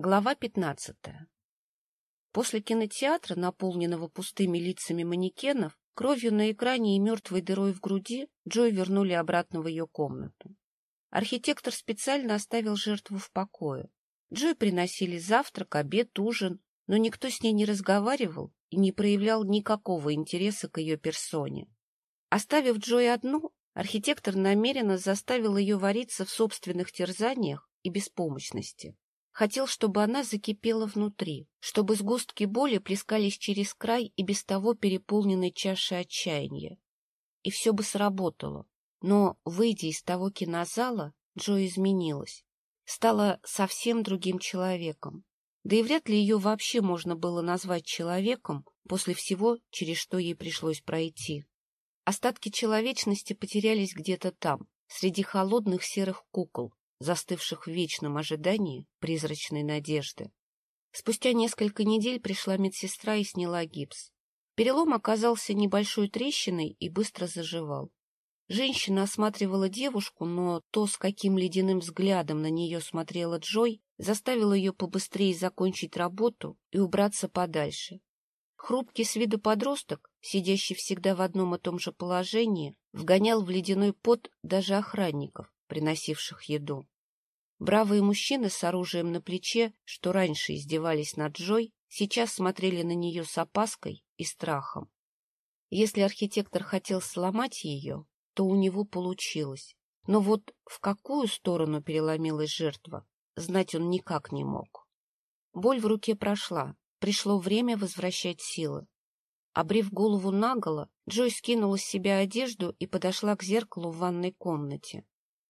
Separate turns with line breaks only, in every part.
Глава пятнадцатая. После кинотеатра, наполненного пустыми лицами манекенов, кровью на экране и мертвой дырой в груди, Джой вернули обратно в ее комнату. Архитектор специально оставил жертву в покое. Джой приносили завтрак, обед, ужин, но никто с ней не разговаривал и не проявлял никакого интереса к ее персоне. Оставив Джой одну, архитектор намеренно заставил ее вариться в собственных терзаниях и беспомощности. Хотел, чтобы она закипела внутри, чтобы сгустки боли плескались через край и без того переполненной чаши отчаяния. И все бы сработало. Но, выйдя из того кинозала, Джо изменилась. Стала совсем другим человеком. Да и вряд ли ее вообще можно было назвать человеком после всего, через что ей пришлось пройти. Остатки человечности потерялись где-то там, среди холодных серых кукол, застывших в вечном ожидании призрачной надежды. Спустя несколько недель пришла медсестра и сняла гипс. Перелом оказался небольшой трещиной и быстро заживал. Женщина осматривала девушку, но то, с каким ледяным взглядом на нее смотрела Джой, заставило ее побыстрее закончить работу и убраться подальше. Хрупкий с виду подросток, сидящий всегда в одном и том же положении, вгонял в ледяной пот даже охранников, приносивших еду. Бравые мужчины с оружием на плече, что раньше издевались над Джой, сейчас смотрели на нее с опаской и страхом. Если архитектор хотел сломать ее, то у него получилось. Но вот в какую сторону переломилась жертва, знать он никак не мог. Боль в руке прошла, пришло время возвращать силы. Обрив голову наголо, Джой скинула с себя одежду и подошла к зеркалу в ванной комнате.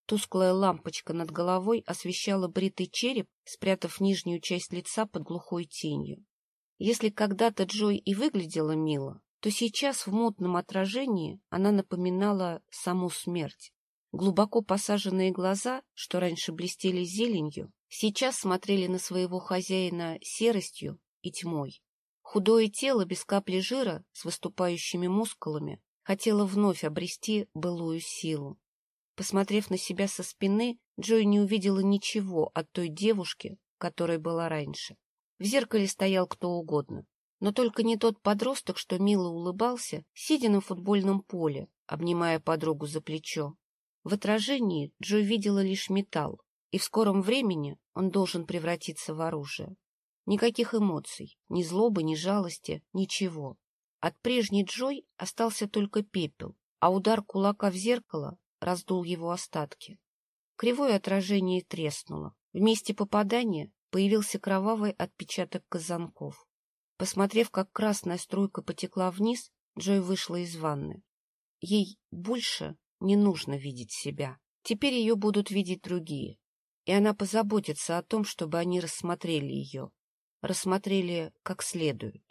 Тусклая лампочка над головой освещала бритый череп, спрятав нижнюю часть лица под глухой тенью. Если когда-то Джой и выглядела мило, то сейчас в мутном отражении она напоминала саму смерть. Глубоко посаженные глаза, что раньше блестели зеленью, сейчас смотрели на своего хозяина серостью и тьмой. Худое тело без капли жира с выступающими мускулами хотело вновь обрести былую силу. Посмотрев на себя со спины, Джой не увидела ничего от той девушки, которой была раньше. В зеркале стоял кто угодно, но только не тот подросток, что мило улыбался, сидя на футбольном поле, обнимая подругу за плечо. В отражении Джой видела лишь металл, и в скором времени он должен превратиться в оружие. Никаких эмоций, ни злобы, ни жалости, ничего. От прежней Джой остался только пепел, а удар кулака в зеркало раздул его остатки. Кривое отражение треснуло. В месте попадания появился кровавый отпечаток казанков. Посмотрев, как красная струйка потекла вниз, Джой вышла из ванны. Ей больше не нужно видеть себя. Теперь ее будут видеть другие. И она позаботится о том, чтобы они рассмотрели ее. Рассмотрели как следует.